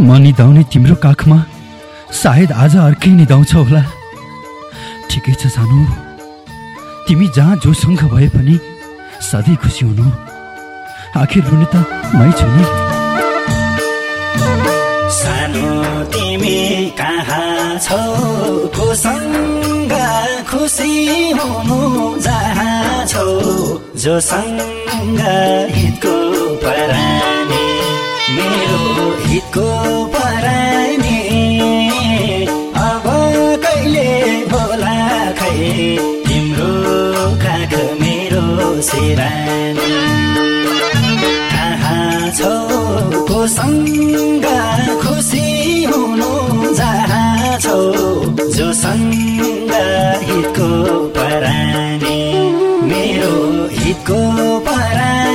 म निधाउने तिम्रो काखमा। सायद आज अर्कै निधाउँछ होला। ठिकै छ सानो। तिमी जहाँ जोसँग भए पनि सधैँ खुसी हुनु। आखिर रुने त मै छु नि। सानो तिमी कहाँ छौ? खुसी छौ? छौ। कोसँग खुसी हुनु जहाँ छौ। जोसँग हितको परानी मेरो हितको परानी।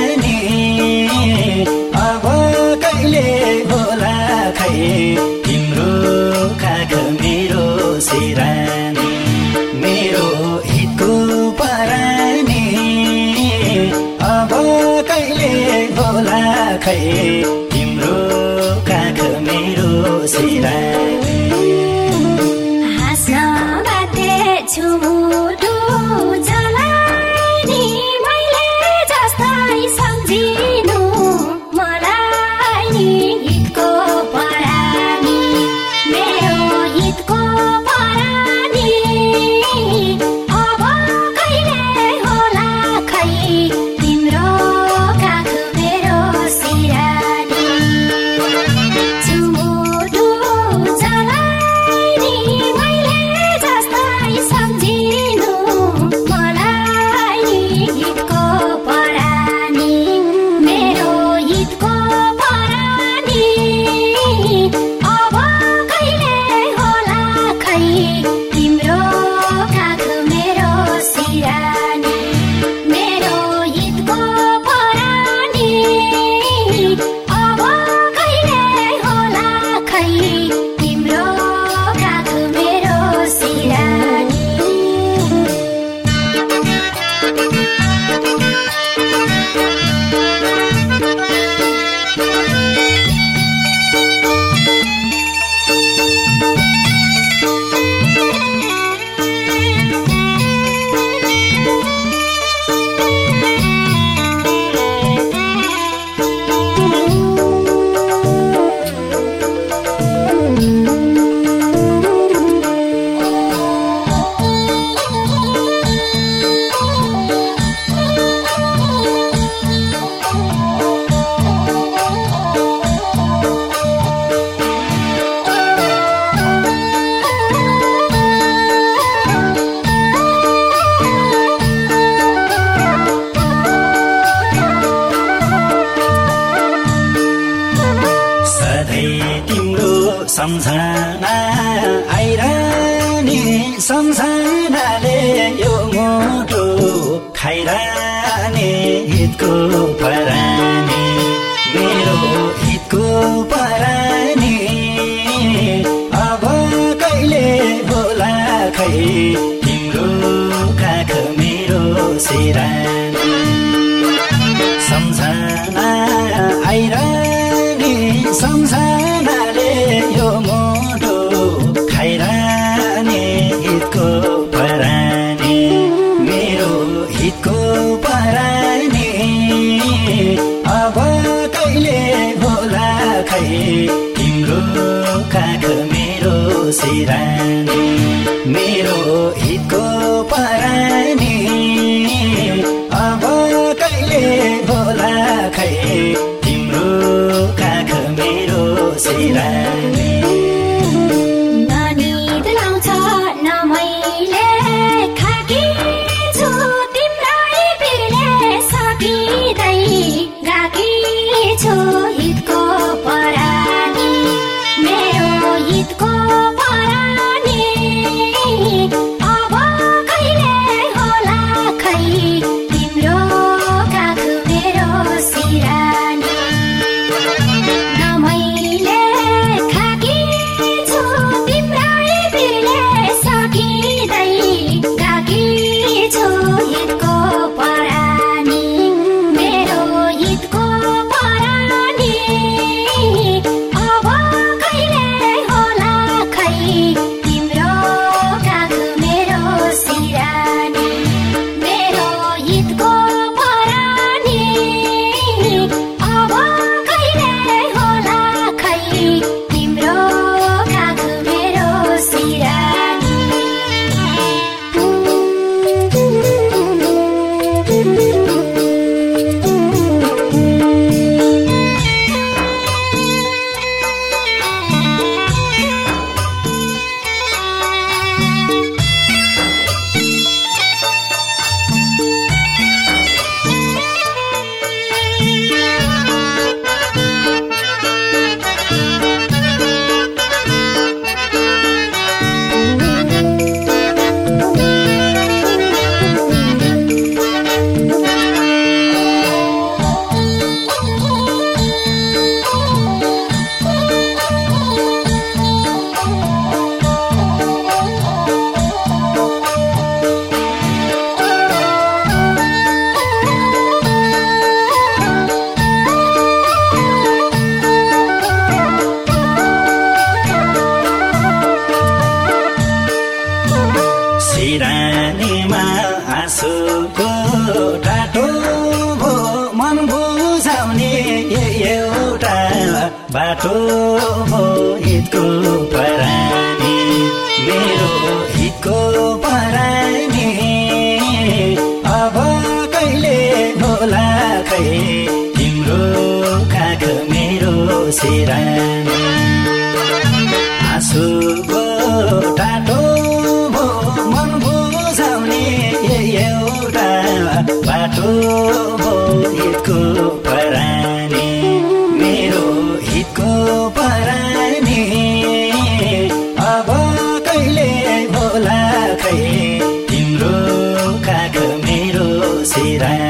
सम्झना आइरहने सम्झनाले यो मुटु खाइरहने हितको परानी मेरो हितको परानी। अब कहिले होला खै तिम्रो काख मेरो सिरानी? सम्झना आइरहने सम्झनाले मेरो हितको परानी। अब कहिले होला खै तिम्रो काख मेरो सिरानी। पाउने एउटा बाटो हो हितको परानी। मेरो हितको परानी। अब कहिले होला खै? तिम्रो खाग मेरो सिरानी। आँसुको टाटो सिरानी